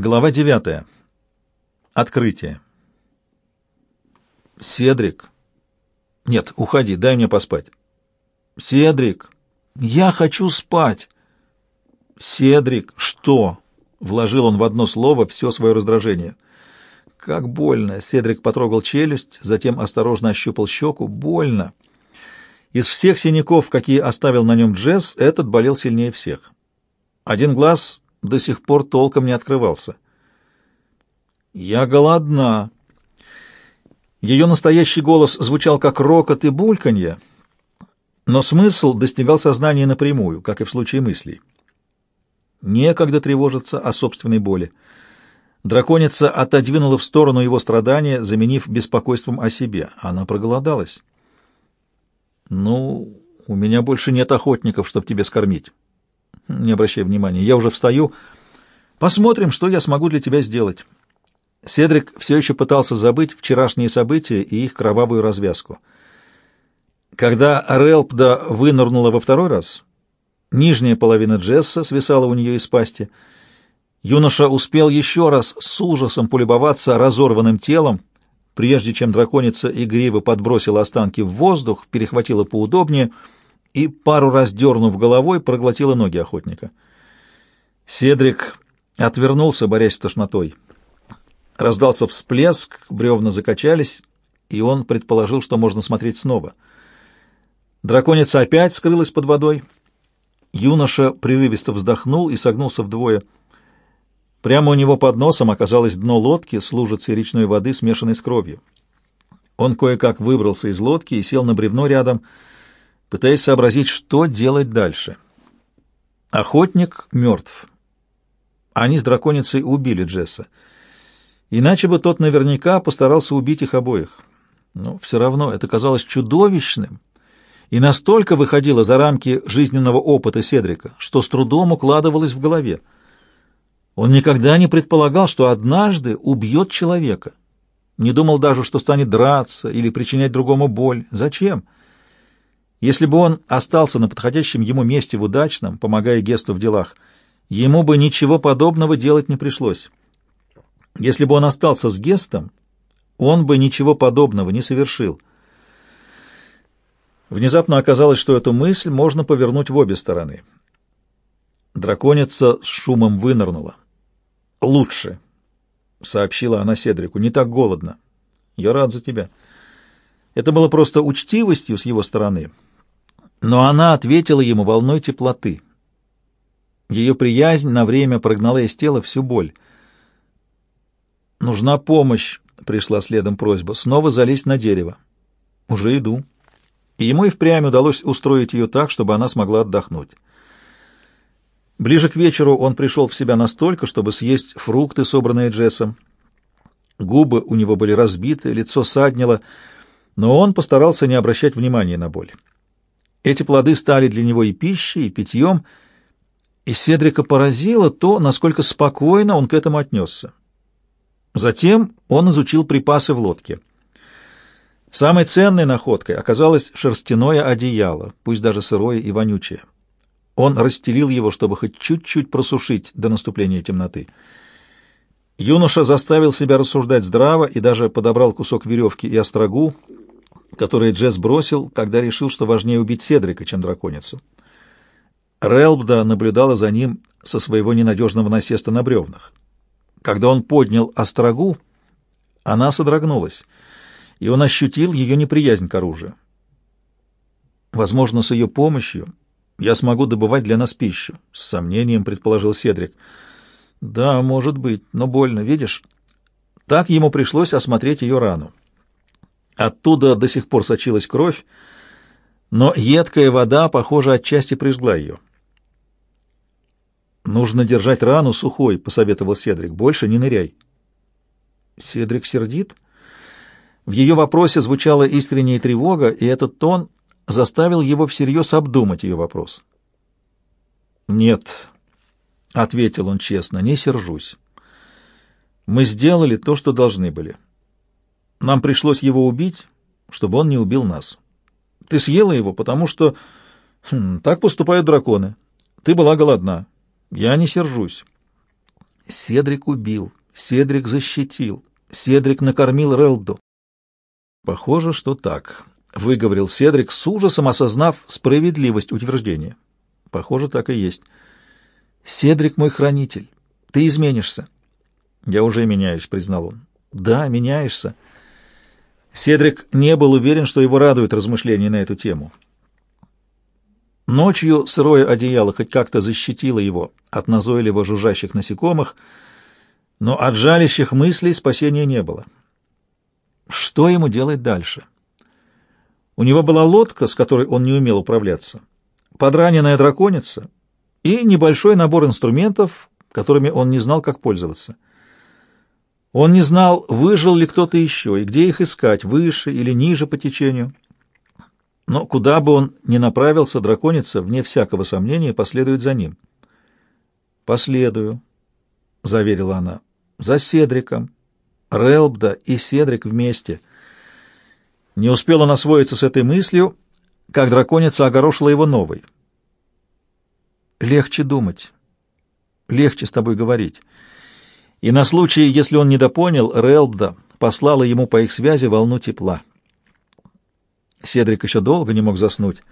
Глава девятая. Открытие. Седрик. Нет, уходи, дай мне поспать. Седрик. Я хочу спать. Седрик. Что? Вложил он в одно слово все свое раздражение. Как больно. Седрик потрогал челюсть, затем осторожно ощупал щеку. Больно. Из всех синяков, какие оставил на нем Джесс, этот болел сильнее всех. Один глаз до сих пор толком не открывался. «Я голодна». Ее настоящий голос звучал как рокот и бульканье, но смысл достигал сознания напрямую, как и в случае мыслей. Некогда тревожиться о собственной боли. Драконица отодвинула в сторону его страдания, заменив беспокойством о себе. Она проголодалась. «Ну, у меня больше нет охотников, чтобы тебе скормить». Не обращай внимания, я уже встаю. Посмотрим, что я смогу для тебя сделать. Седрик все еще пытался забыть вчерашние события и их кровавую развязку. Когда Релпда вынырнула во второй раз, нижняя половина Джесса свисала у нее из пасти. Юноша успел еще раз с ужасом полюбоваться разорванным телом, прежде чем драконица игриво подбросила останки в воздух, перехватила поудобнее — и, пару раз дернув головой, проглотила ноги охотника. Седрик отвернулся, борясь с тошнотой. Раздался всплеск, бревна закачались, и он предположил, что можно смотреть снова. Драконица опять скрылась под водой. Юноша прерывисто вздохнул и согнулся вдвое. Прямо у него под носом оказалось дно лодки с речной воды, смешанной с кровью. Он кое-как выбрался из лодки и сел на бревно рядом — пытаясь сообразить, что делать дальше. Охотник мертв. Они с драконицей убили Джесса. Иначе бы тот наверняка постарался убить их обоих. Но все равно это казалось чудовищным и настолько выходило за рамки жизненного опыта Седрика, что с трудом укладывалось в голове. Он никогда не предполагал, что однажды убьет человека. Не думал даже, что станет драться или причинять другому боль. Зачем? — если бы он остался на подходящем ему месте в удачном, помогая Гесту в делах, ему бы ничего подобного делать не пришлось. Если бы он остался с Гестом, он бы ничего подобного не совершил. Внезапно оказалось, что эту мысль можно повернуть в обе стороны. Драконица с шумом вынырнула. «Лучше», — сообщила она Седрику, — «не так голодно. Я рад за тебя». Это было просто учтивостью с его стороны, но она ответила ему волной теплоты. Ее приязнь на время прогнала из тела всю боль. «Нужна помощь», — пришла следом просьба, — «снова залезть на дерево». «Уже иду». И ему и впрямь удалось устроить ее так, чтобы она смогла отдохнуть. Ближе к вечеру он пришел в себя настолько, чтобы съесть фрукты, собранные Джессом. Губы у него были разбиты, лицо саднило, но он постарался не обращать внимания на боль. Эти плоды стали для него и пищей, и питьем, и Седрика поразило то, насколько спокойно он к этому отнесся. Затем он изучил припасы в лодке. Самой ценной находкой оказалось шерстяное одеяло, пусть даже сырое и вонючее. Он расстелил его, чтобы хоть чуть-чуть просушить до наступления темноты. Юноша заставил себя рассуждать здраво и даже подобрал кусок веревки и острогу, которые Джесс бросил, когда решил, что важнее убить Седрика, чем драконицу. Релбда наблюдала за ним со своего ненадежного насеста на бревнах. Когда он поднял острогу, она содрогнулась, и он ощутил ее неприязнь к оружию. «Возможно, с ее помощью я смогу добывать для нас пищу», — с сомнением предположил Седрик. «Да, может быть, но больно, видишь?» Так ему пришлось осмотреть ее рану. Оттуда до сих пор сочилась кровь, но едкая вода, похоже, отчасти прижгла ее. «Нужно держать рану сухой», — посоветовал Седрик. «Больше не ныряй». Седрик сердит? В ее вопросе звучала искренняя тревога, и этот тон заставил его всерьез обдумать ее вопрос. «Нет», — ответил он честно, — «не сержусь. Мы сделали то, что должны были». Нам пришлось его убить, чтобы он не убил нас. Ты съела его, потому что... Хм, так поступают драконы. Ты была голодна. Я не сержусь. Седрик убил, Седрик защитил, Седрик накормил Релду. Похоже, что так, — выговорил Седрик с ужасом, осознав справедливость утверждения. Похоже, так и есть. Седрик мой хранитель, ты изменишься. Я уже меняюсь, — признал он. Да, меняешься. Седрик не был уверен, что его радует размышления на эту тему. Ночью сырое одеяло хоть как-то защитило его от назойливо жужжащих насекомых, но от жалящих мыслей спасения не было. Что ему делать дальше? У него была лодка, с которой он не умел управляться, подраненная драконица и небольшой набор инструментов, которыми он не знал, как пользоваться. Он не знал, выжил ли кто-то еще и где их искать, выше или ниже по течению. Но куда бы он ни направился, драконица, вне всякого сомнения, последует за ним. «Последую», — заверила она, — «за Седриком. Релбда и Седрик вместе». Не успел он освоиться с этой мыслью, как драконица огорошила его новой. «Легче думать, легче с тобой говорить». И на случай, если он недопонял, Релбда послала ему по их связи волну тепла. Седрик еще долго не мог заснуть.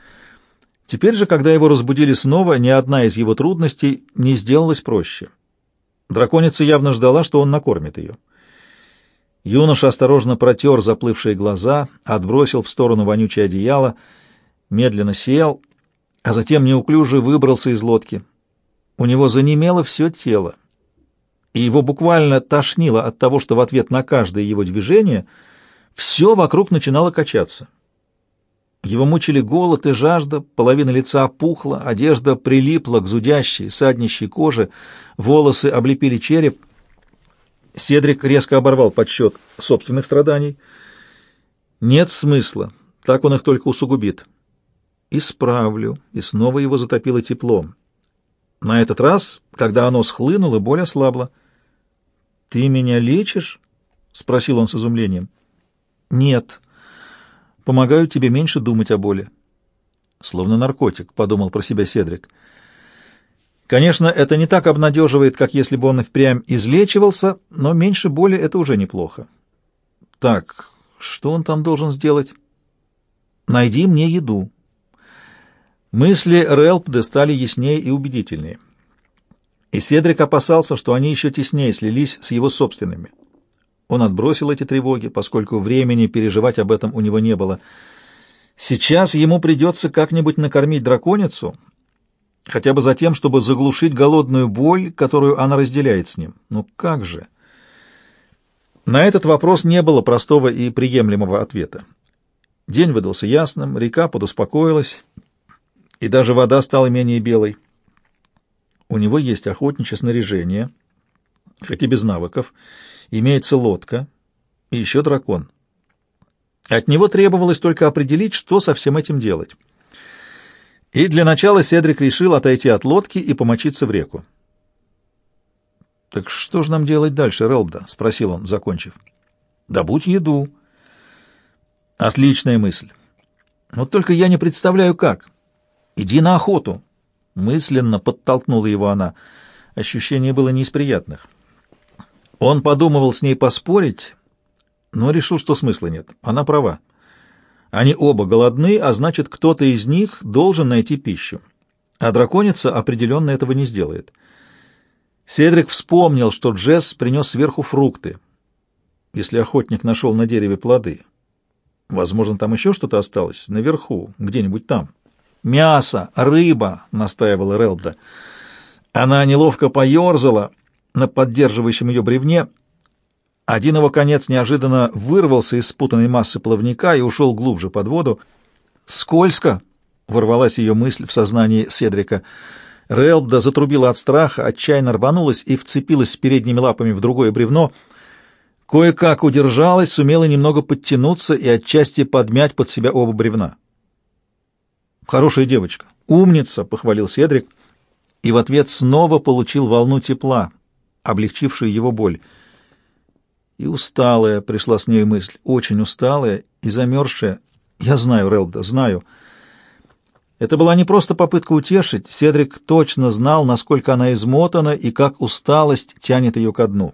Теперь же, когда его разбудили снова, ни одна из его трудностей не сделалась проще. Драконица явно ждала, что он накормит ее. Юноша осторожно протер заплывшие глаза, отбросил в сторону вонючее одеяло, медленно сел, а затем неуклюже выбрался из лодки. У него занемело все тело, и его буквально тошнило от того, что в ответ на каждое его движение все вокруг начинало качаться. Его мучили голод и жажда, половина лица опухла, одежда прилипла к зудящей, саднищей коже, волосы облепили череп. Седрик резко оборвал подсчет собственных страданий. Нет смысла, так он их только усугубит. Исправлю, и снова его затопило теплом. На этот раз, когда оно схлынуло, боль ослабла. «Ты меня лечишь?» — спросил он с изумлением. «Нет», Помогаю тебе меньше думать о боли. Словно наркотик, подумал про себя Седрик. Конечно, это не так обнадеживает, как если бы он и впрямь излечивался, но меньше боли — это уже неплохо. Так, что он там должен сделать? Найди мне еду. Мысли Релпде стали яснее и убедительнее. И Седрик опасался, что они еще теснее слились с его собственными. Он отбросил эти тревоги, поскольку времени переживать об этом у него не было. Сейчас ему придется как-нибудь накормить драконицу, хотя бы за тем, чтобы заглушить голодную боль, которую она разделяет с ним. Ну как же? На этот вопрос не было простого и приемлемого ответа. День выдался ясным, река подуспокоилась, и даже вода стала менее белой. У него есть охотничье снаряжение, хоть и без навыков, имеется лодка и еще дракон. От него требовалось только определить, что со всем этим делать. И для начала Седрик решил отойти от лодки и помочиться в реку. «Так что же нам делать дальше, Релбда?» — спросил он, закончив. «Добудь еду». «Отличная мысль. Вот только я не представляю, как. Иди на охоту». Мысленно подтолкнула его она. Ощущение было не из приятных. Он подумывал с ней поспорить, но решил, что смысла нет. Она права. Они оба голодны, а значит, кто-то из них должен найти пищу. А драконица определенно этого не сделает. Седрик вспомнил, что Джесс принес сверху фрукты, если охотник нашел на дереве плоды. Возможно, там еще что-то осталось, наверху, где-нибудь там. «Мясо, рыба!» — настаивала Релда. Она неловко поерзала, на поддерживающем ее бревне. Один его конец неожиданно вырвался из спутанной массы плавника и ушел глубже под воду. «Скользко!» — ворвалась ее мысль в сознании Седрика. Релбда затрубила от страха, отчаянно рванулась и вцепилась передними лапами в другое бревно. Кое-как удержалась, сумела немного подтянуться и отчасти подмять под себя оба бревна. «Хорошая девочка! Умница!» — похвалил Седрик, и в ответ снова получил волну тепла, облегчившую его боль. И усталая пришла с ней мысль, очень усталая и замерзшая. Я знаю, Релда, знаю. Это была не просто попытка утешить, Седрик точно знал, насколько она измотана и как усталость тянет ее ко дну.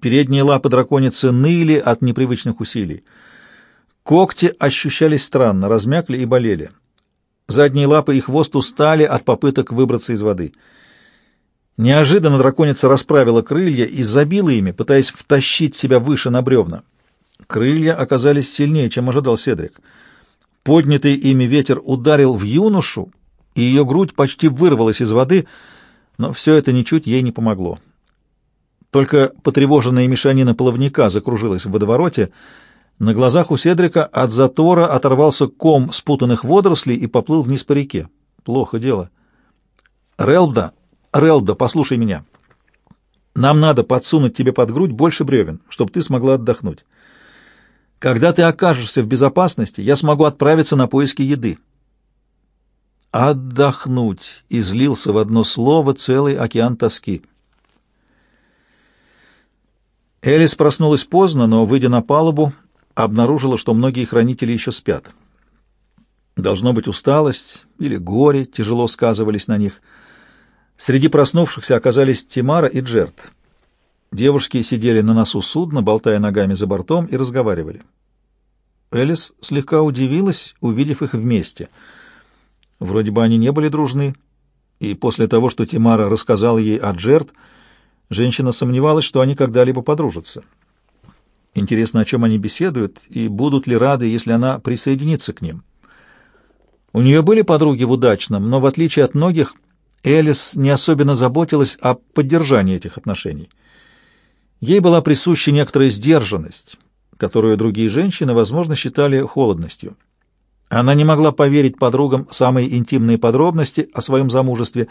Передние лапы драконицы ныли от непривычных усилий. Когти ощущались странно, размякли и болели. Задние лапы и хвост устали от попыток выбраться из воды. Неожиданно драконица расправила крылья и забила ими, пытаясь втащить себя выше на бревна. Крылья оказались сильнее, чем ожидал Седрик. Поднятый ими ветер ударил в юношу, и ее грудь почти вырвалась из воды, но все это ничуть ей не помогло. Только потревоженная мешанина плавника закружилась в водовороте. На глазах у Седрика от затора оторвался ком спутанных водорослей и поплыл вниз по реке. Плохо дело. «Релда, Релда, послушай меня. Нам надо подсунуть тебе под грудь больше бревен, чтобы ты смогла отдохнуть. Когда ты окажешься в безопасности, я смогу отправиться на поиски еды. Отдохнуть излился в одно слово целый океан тоски. Элис проснулась поздно, но, выйдя на палубу, обнаружила, что многие хранители еще спят. Должно быть, усталость или горе тяжело сказывались на них. Среди проснувшихся оказались Тимара и Джерт. Девушки сидели на носу судна, болтая ногами за бортом, и разговаривали. Элис слегка удивилась, увидев их вместе. Вроде бы они не были дружны, и после того, что Тимара рассказала ей о Джерт, женщина сомневалась, что они когда-либо подружатся. Интересно, о чем они беседуют, и будут ли рады, если она присоединится к ним. У нее были подруги в удачном, но, в отличие от многих, Элис не особенно заботилась о поддержании этих отношений. Ей была присуща некоторая сдержанность, которую другие женщины, возможно, считали холодностью. Она не могла поверить подругам самые интимные подробности о своем замужестве,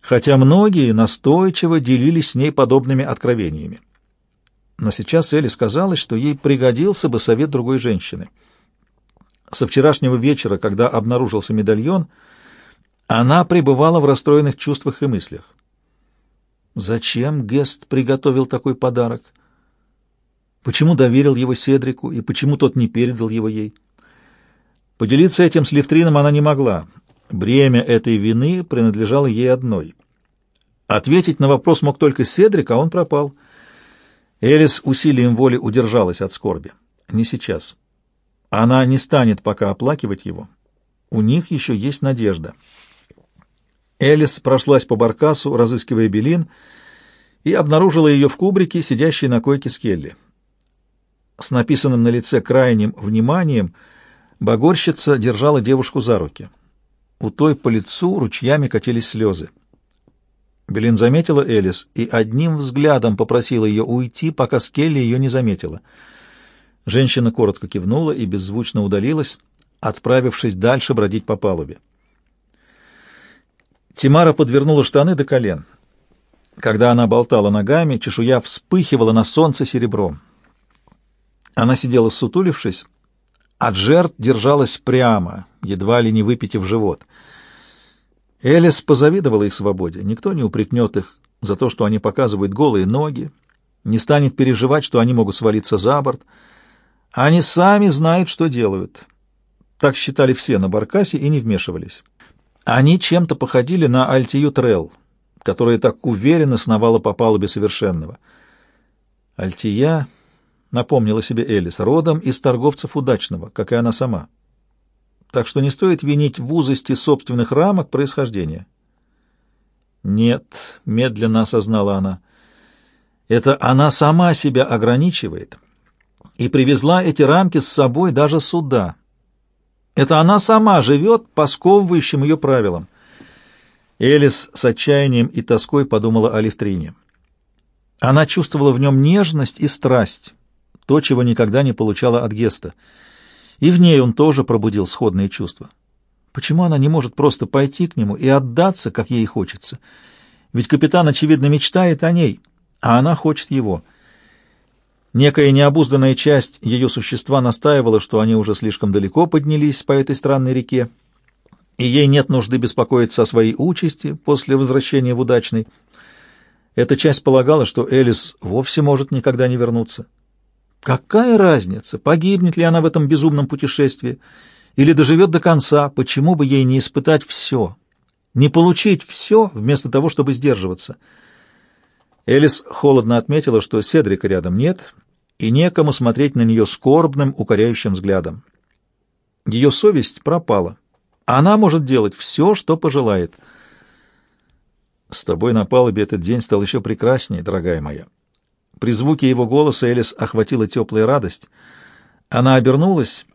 хотя многие настойчиво делились с ней подобными откровениями. Но сейчас Элли сказала, что ей пригодился бы совет другой женщины. Со вчерашнего вечера, когда обнаружился медальон, она пребывала в расстроенных чувствах и мыслях. Зачем Гест приготовил такой подарок? Почему доверил его Седрику и почему тот не передал его ей? Поделиться этим с Левтрином она не могла. Бремя этой вины принадлежало ей одной. Ответить на вопрос мог только Седрик, а он пропал. Элис усилием воли удержалась от скорби. Не сейчас. Она не станет пока оплакивать его. У них еще есть надежда. Элис прошлась по баркасу, разыскивая Белин, и обнаружила ее в кубрике, сидящей на койке Скелли. С написанным на лице крайним вниманием багорщица держала девушку за руки. У той по лицу ручьями катились слезы. Белин заметила Элис и одним взглядом попросила ее уйти, пока Скелли ее не заметила. Женщина коротко кивнула и беззвучно удалилась, отправившись дальше бродить по палубе. Тимара подвернула штаны до колен. Когда она болтала ногами, чешуя вспыхивала на солнце серебром. Она сидела сутулившись, а Джерт держалась прямо, едва ли не выпитив живот. Элис позавидовала их свободе. Никто не упрекнет их за то, что они показывают голые ноги, не станет переживать, что они могут свалиться за борт. Они сами знают, что делают. Так считали все на Баркасе и не вмешивались. Они чем-то походили на Альтию Трелл, которая так уверенно сновала по палубе совершенного. Альтия, напомнила себе Элис, родом из торговцев удачного, как и она сама. Так что не стоит винить в узости собственных рамок происхождения. Нет, медленно осознала она. Это она сама себя ограничивает и привезла эти рамки с собой даже сюда. Это она сама живет по сковывающим ее правилам. Элис с отчаянием и тоской подумала о Левтрине. Она чувствовала в нем нежность и страсть, то, чего никогда не получала от Геста. И в ней он тоже пробудил сходные чувства. Почему она не может просто пойти к нему и отдаться, как ей хочется? Ведь капитан, очевидно, мечтает о ней, а она хочет его — Некая необузданная часть ее существа настаивала, что они уже слишком далеко поднялись по этой странной реке, и ей нет нужды беспокоиться о своей участи после возвращения в удачный. Эта часть полагала, что Элис вовсе может никогда не вернуться. Какая разница, погибнет ли она в этом безумном путешествии, или доживет до конца, почему бы ей не испытать все, не получить все, вместо того, чтобы сдерживаться? Элис холодно отметила, что Седрика рядом нет, и некому смотреть на нее скорбным, укоряющим взглядом. Ее совесть пропала. Она может делать все, что пожелает. С тобой на палубе этот день стал еще прекраснее, дорогая моя. При звуке его голоса Элис охватила теплая радость. Она обернулась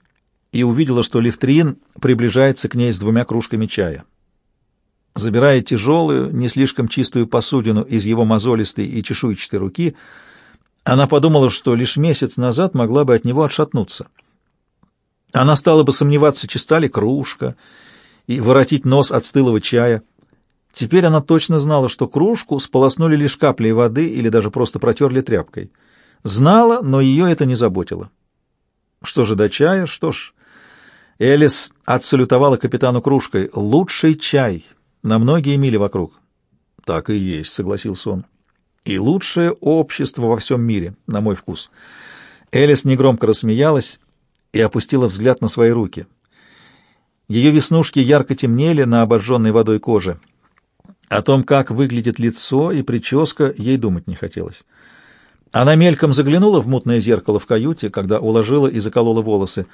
и увидела, что Левтрин приближается к ней с двумя кружками чая. Забирая тяжелую, не слишком чистую посудину из его мозолистой и чешуйчатой руки, она подумала, что лишь месяц назад могла бы от него отшатнуться. Она стала бы сомневаться, чиста ли кружка, и воротить нос от стылого чая. Теперь она точно знала, что кружку сполоснули лишь каплей воды или даже просто протерли тряпкой. Знала, но ее это не заботило. Что же до чая? Что ж, Элис отсалютовала капитану кружкой. «Лучший чай на многие мили вокруг». «Так и есть», — согласился он. «И лучшее общество во всем мире, на мой вкус». Элис негромко рассмеялась и опустила взгляд на свои руки. Ее веснушки ярко темнели на обожженной водой коже. О том, как выглядит лицо и прическа, ей думать не хотелось. Она мельком заглянула в мутное зеркало в каюте, когда уложила и заколола волосы.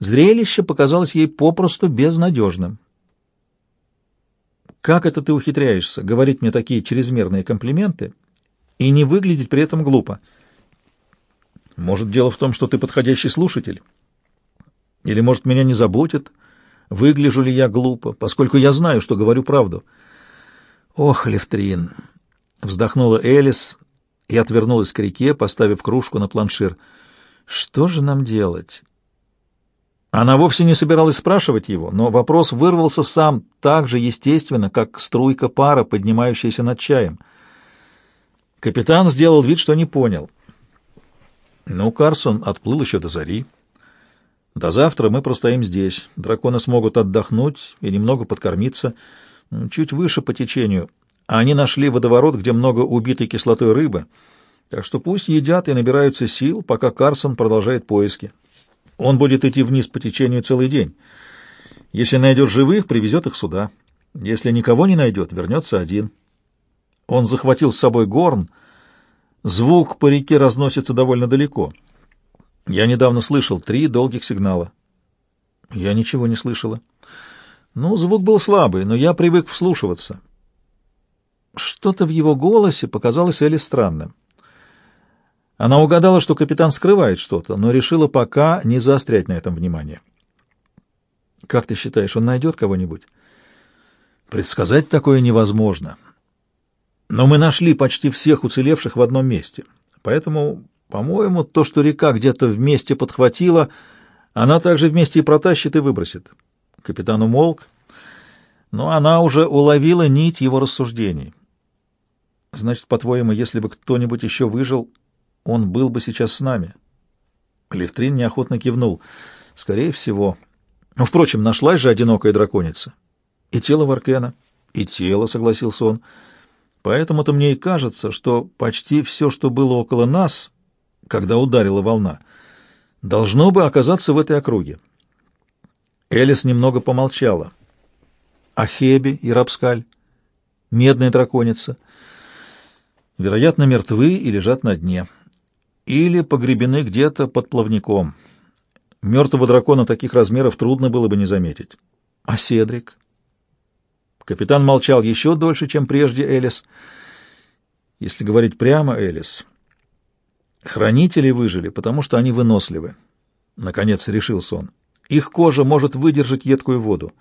Зрелище показалось ей попросту безнадежным. «Как это ты ухитряешься говорить мне такие чрезмерные комплименты и не выглядеть при этом глупо?» «Может, дело в том, что ты подходящий слушатель? Или, может, меня не заботит, выгляжу ли я глупо, поскольку я знаю, что говорю правду?» «Ох, Левтрин!» — вздохнула Элис и отвернулась к реке, поставив кружку на планшир. «Что же нам делать?» Она вовсе не собиралась спрашивать его, но вопрос вырвался сам так же естественно, как струйка пара, поднимающаяся над чаем. Капитан сделал вид, что не понял. «Ну, Карсон отплыл еще до зари. До завтра мы простоим здесь. Драконы смогут отдохнуть и немного подкормиться. Чуть выше по течению. Они нашли водоворот, где много убитой кислотой рыбы, так что пусть едят и набираются сил, пока Карсон продолжает поиски». Он будет идти вниз по течению целый день. Если найдет живых, привезет их сюда. Если никого не найдет, вернется один. Он захватил с собой горн. Звук по реке разносится довольно далеко. Я недавно слышал три долгих сигнала. Я ничего не слышала. Ну, звук был слабый, но я привык вслушиваться. Что-то в его голосе показалось Элли странным. Она угадала, что капитан скрывает что-то, но решила пока не заострять на этом внимание. «Как ты считаешь, он найдет кого-нибудь?» «Предсказать такое невозможно. Но мы нашли почти всех уцелевших в одном месте. Поэтому, по-моему, то, что река где-то вместе подхватила, она также вместе и протащит и выбросит». Капитан умолк, но она уже уловила нить его рассуждений. «Значит, по-твоему, если бы кто-нибудь еще выжил...» он был бы сейчас с нами. Левтрин неохотно кивнул. Скорее всего. Но, впрочем, нашлась же одинокая драконица. И тело Варкена, и тело, согласился он. Поэтому-то мне и кажется, что почти все, что было около нас, когда ударила волна, должно бы оказаться в этой округе. Элис немного помолчала. Ахеби и Рапскаль, медная драконица, вероятно, мертвы и лежат на дне или погребены где-то под плавником. Мертвого дракона таких размеров трудно было бы не заметить. А Седрик? Капитан молчал еще дольше, чем прежде Элис. Если говорить прямо, Элис, хранители выжили, потому что они выносливы. Наконец решился он. Их кожа может выдержать едкую воду.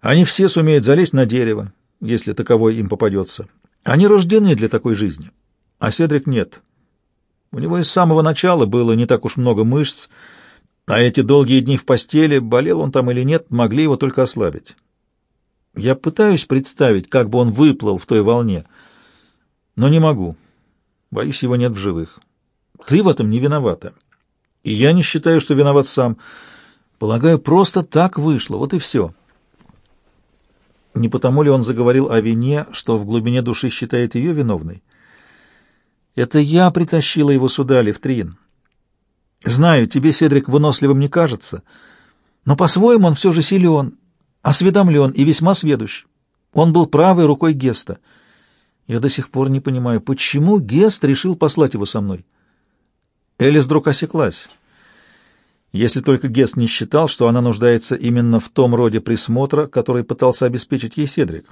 Они все сумеют залезть на дерево, если таковой им попадется. Они рождены для такой жизни. А Седрик нет. У него и с самого начала было не так уж много мышц, а эти долгие дни в постели, болел он там или нет, могли его только ослабить. Я пытаюсь представить, как бы он выплыл в той волне, но не могу. Боюсь, его нет в живых. Ты в этом не виновата. И я не считаю, что виноват сам. Полагаю, просто так вышло, вот и все. Не потому ли он заговорил о вине, что в глубине души считает ее виновной? Это я притащила его сюда, Левтрин. Знаю, тебе, Седрик, выносливым не кажется, Но по-своему он все же силен, осведомлен и весьма сведущ. Он был правой рукой Геста. Я до сих пор не понимаю, почему Гест решил послать его со мной. Элис вдруг осеклась. Если только Гест не считал, что она нуждается именно в том роде присмотра, который пытался обеспечить ей Седрик.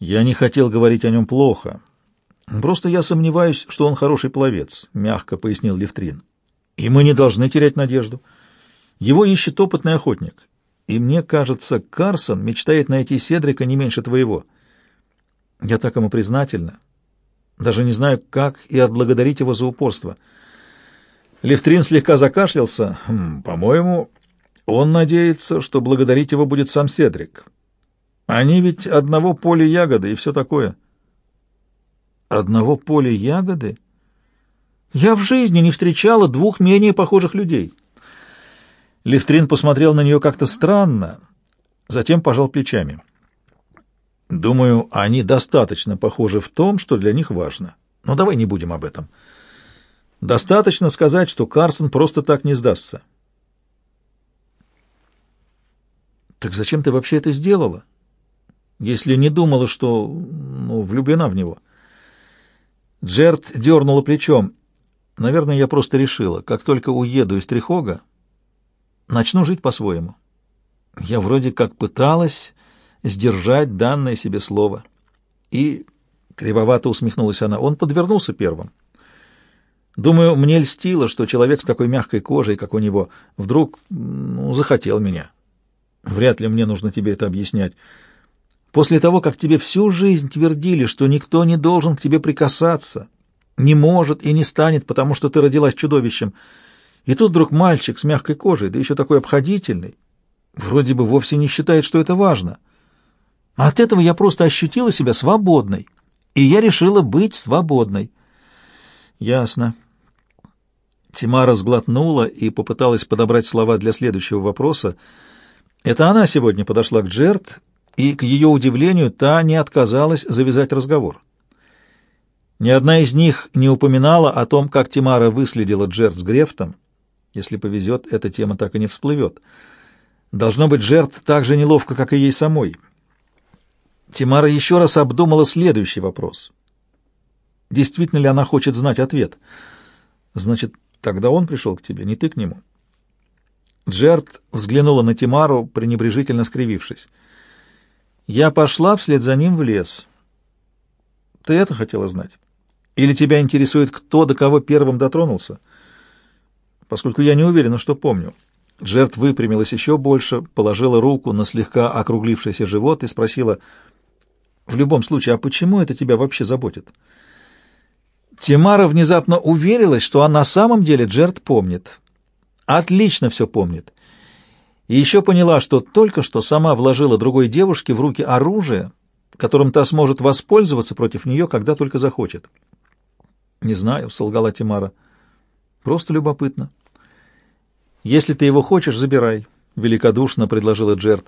Я не хотел говорить о нем плохо. Просто я сомневаюсь, что он хороший пловец, — мягко пояснил Левтрин. И мы не должны терять надежду. Его ищет опытный охотник. И мне кажется, Карсон мечтает найти Седрика не меньше твоего. Я так ему признательна. Даже не знаю, как и отблагодарить его за упорство. Левтрин слегка закашлялся. Хм, По-моему, он надеется, что благодарить его будет сам Седрик. Они ведь одного поля ягоды и все такое. Одного поля ягоды? Я в жизни не встречала двух менее похожих людей. Левтрин посмотрел на нее как-то странно, затем пожал плечами. Думаю, они достаточно похожи в том, что для них важно. Но давай не будем об этом. Достаточно сказать, что Карсон просто так не сдастся. Так зачем ты вообще это сделала? Если не думала, что ну, влюблена в него. Джерт дернула плечом. Наверное, я просто решила, как только уеду из Трихога, начну жить по-своему. Я вроде как пыталась сдержать данное себе слово. И, кривовато усмехнулась она, он подвернулся первым. Думаю, мне льстило, что человек с такой мягкой кожей, как у него, вдруг ну, захотел меня. Вряд ли мне нужно тебе это объяснять. После того, как тебе всю жизнь твердили, что никто не должен к тебе прикасаться, не может и не станет, потому что ты родилась чудовищем, и тут вдруг мальчик с мягкой кожей, да еще такой обходительный, вроде бы вовсе не считает, что это важно. А от этого я просто ощутила себя свободной, и я решила быть свободной. Ясно. Тимара сглотнула и попыталась подобрать слова для следующего вопроса. Это она сегодня подошла к Джерт, и, к ее удивлению, та не отказалась завязать разговор. Ни одна из них не упоминала о том, как Тимара выследила Джерт с Грефтом, если повезет, эта тема так и не всплывет. Должно быть, жертв так же неловко, как и ей самой. Тимара еще раз обдумала следующий вопрос. Действительно ли она хочет знать ответ? Значит, тогда он пришел к тебе, не ты к нему. Джерт взглянула на Тимару, пренебрежительно скривившись. «Я пошла вслед за ним в лес. Ты это хотела знать? Или тебя интересует, кто до кого первым дотронулся?» поскольку я не уверена, что помню. Джерт выпрямилась еще больше, положила руку на слегка округлившийся живот и спросила, «В любом случае, а почему это тебя вообще заботит?» Тимара внезапно уверилась, что она на самом деле Джерт помнит. Отлично все помнит. И еще поняла, что только что сама вложила другой девушке в руки оружие, которым та сможет воспользоваться против нее, когда только захочет. «Не знаю», — солгала Тимара. «Просто любопытно». «Если ты его хочешь, забирай», — великодушно предложила Джерт.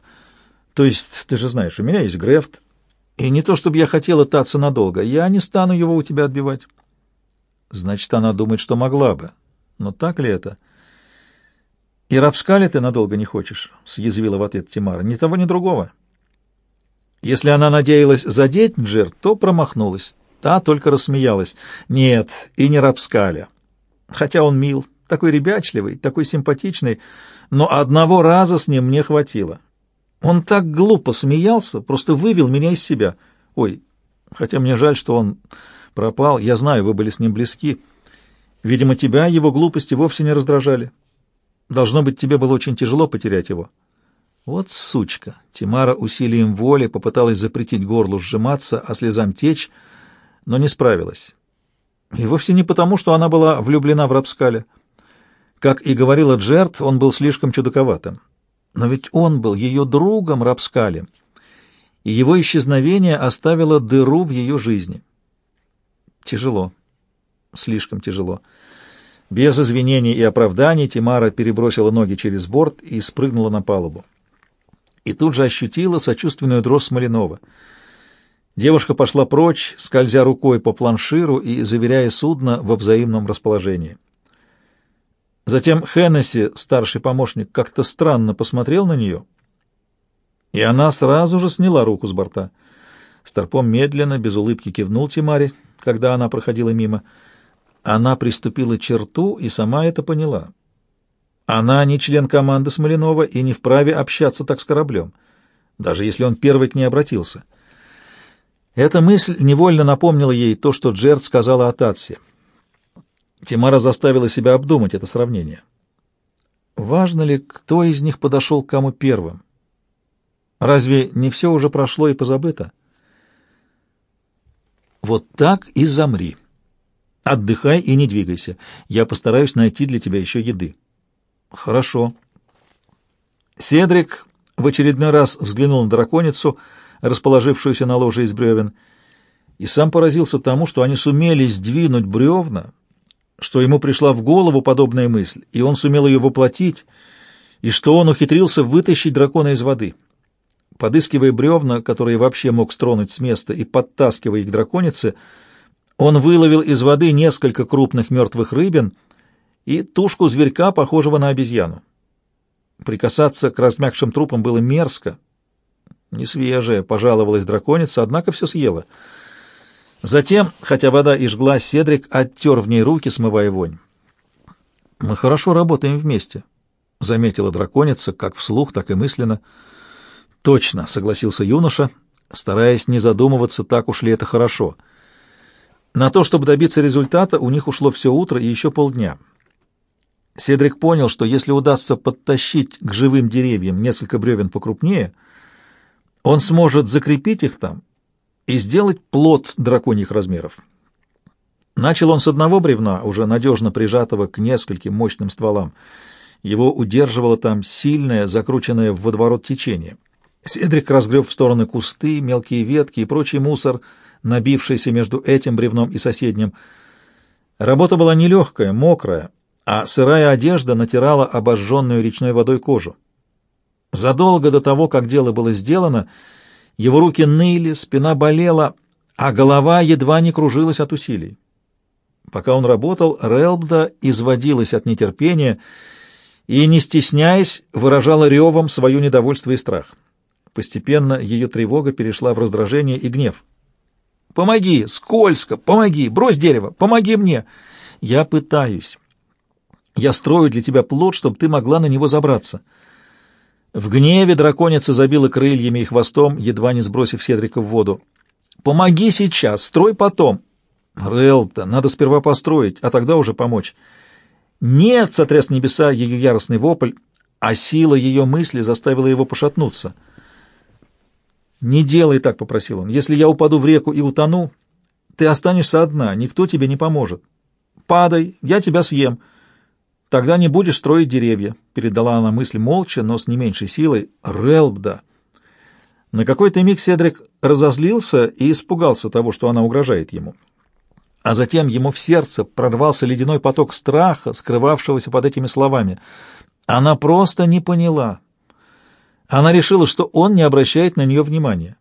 «То есть, ты же знаешь, у меня есть Грефт, и не то чтобы я хотела таться надолго, я не стану его у тебя отбивать». Значит, она думает, что могла бы. Но так ли это? «И Рапскали ты надолго не хочешь?» — съязвила в ответ Тимара. «Ни того, ни другого». Если она надеялась задеть Джерт, то промахнулась. Та только рассмеялась. «Нет, и не Рапскаля. Хотя он мил, такой ребячливый, такой симпатичный, но одного раза с ним мне хватило. Он так глупо смеялся, просто вывел меня из себя. Ой, хотя мне жаль, что он пропал, я знаю, вы были с ним близки. Видимо, тебя его глупости вовсе не раздражали. Должно быть, тебе было очень тяжело потерять его. Вот сучка! Тимара усилием воли попыталась запретить горлу сжиматься, а слезам течь, но не справилась. И вовсе не потому, что она была влюблена в Рапскаля. Как и говорила Джерт, он был слишком чудаковатым. Но ведь он был ее другом Рапскали, и его исчезновение оставило дыру в ее жизни. Тяжело. Слишком тяжело. Без извинений и оправданий Тимара перебросила ноги через борт и спрыгнула на палубу. И тут же ощутила сочувственную дрожь Смоленова. Девушка пошла прочь, скользя рукой по планширу и заверяя судно во взаимном расположении. Затем Хеннесси, старший помощник, как-то странно посмотрел на нее, и она сразу же сняла руку с борта. Старпом медленно, без улыбки кивнул Тимаре, когда она проходила мимо. Она приступила черту и сама это поняла. Она не член команды Смоленова и не вправе общаться так с кораблем, даже если он первый к ней обратился. Эта мысль невольно напомнила ей то, что Джерд сказала о Татсе. Тимара заставила себя обдумать это сравнение. Важно ли, кто из них подошел к кому первым? Разве не все уже прошло и позабыто? Вот так и замри. Отдыхай и не двигайся. Я постараюсь найти для тебя еще еды. Хорошо. Седрик в очередной раз взглянул на драконицу, расположившуюся на ложе из бревен, и сам поразился тому, что они сумели сдвинуть бревна, что ему пришла в голову подобная мысль, и он сумел ее воплотить, и что он ухитрился вытащить дракона из воды. Подыскивая бревна, которые вообще мог стронуть с места, и подтаскивая их драконице, он выловил из воды несколько крупных мертвых рыбин и тушку зверька, похожего на обезьяну. Прикасаться к размягшим трупам было мерзко. Не свежая, пожаловалась драконица, однако все съела — Затем, хотя вода и жгла, Седрик оттер в ней руки, смывая вонь. «Мы хорошо работаем вместе», — заметила драконица, как вслух, так и мысленно. «Точно», — согласился юноша, стараясь не задумываться, так уж ли это хорошо. На то, чтобы добиться результата, у них ушло все утро и еще полдня. Седрик понял, что если удастся подтащить к живым деревьям несколько бревен покрупнее, он сможет закрепить их там и сделать плод драконьих размеров. Начал он с одного бревна, уже надежно прижатого к нескольким мощным стволам. Его удерживало там сильное, закрученное в водоворот течение. Седрик разгреб в стороны кусты, мелкие ветки и прочий мусор, набившийся между этим бревном и соседним. Работа была нелегкая, мокрая, а сырая одежда натирала обожженную речной водой кожу. Задолго до того, как дело было сделано, его руки ныли, спина болела, а голова едва не кружилась от усилий. Пока он работал, Релбда изводилась от нетерпения и, не стесняясь, выражала ревом свое недовольство и страх. Постепенно ее тревога перешла в раздражение и гнев. «Помоги! Скользко! Помоги! Брось дерево! Помоги мне! Я пытаюсь. Я строю для тебя плод, чтобы ты могла на него забраться». В гневе драконица забила крыльями и хвостом, едва не сбросив Седрика в воду. «Помоги сейчас, строй потом!» «Релта, надо сперва построить, а тогда уже помочь». «Нет!» — сотряс небеса ее яростный вопль, а сила ее мысли заставила его пошатнуться. «Не делай так», — попросил он. «Если я упаду в реку и утону, ты останешься одна, никто тебе не поможет. Падай, я тебя съем». Тогда не будешь строить деревья, — передала она мысль молча, но с не меньшей силой. Релбда! На какой-то миг Седрик разозлился и испугался того, что она угрожает ему. А затем ему в сердце прорвался ледяной поток страха, скрывавшегося под этими словами. Она просто не поняла. Она решила, что он не обращает на нее внимания.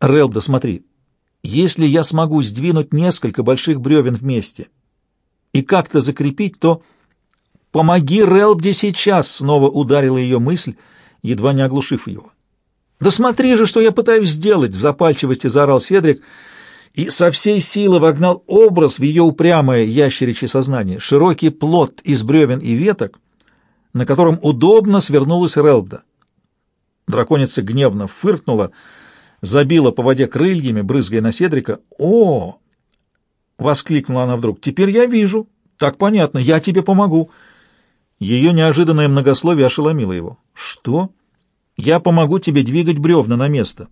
«Релбда, смотри, если я смогу сдвинуть несколько больших бревен вместе и как-то закрепить, то... «Помоги Релбде сейчас!» — снова ударила ее мысль, едва не оглушив его. «Да смотри же, что я пытаюсь сделать!» — в запальчивости заорал Седрик и со всей силы вогнал образ в ее упрямое ящеричье сознание, широкий плод из бревен и веток, на котором удобно свернулась Релбда. Драконица гневно фыркнула, забила по воде крыльями, брызгая на Седрика. «О, — воскликнула она вдруг. «Теперь я вижу. Так понятно. Я тебе помогу». Ее неожиданное многословие ошеломило его. «Что? Я помогу тебе двигать бревна на место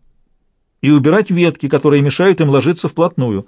и убирать ветки, которые мешают им ложиться вплотную».